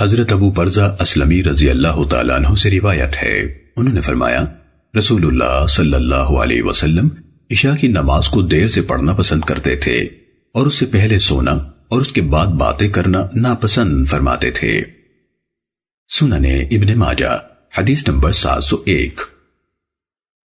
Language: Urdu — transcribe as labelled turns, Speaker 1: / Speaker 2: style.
Speaker 1: حضرت ابو برزہ اسلمی رضی اللہ تعالیٰ عنہ سے روایت ہے۔ انہوں نے فرمایا، رسول اللہ صلی اللہ علیہ وسلم عشاء کی نماز کو دیر سے پڑھنا پسند کرتے تھے اور اس سے پہلے سونا اور اس کے بعد باتیں کرنا ناپسند فرماتے تھے۔ سننے ابن ماجہ، حدیث نمبر سات سو ایک۔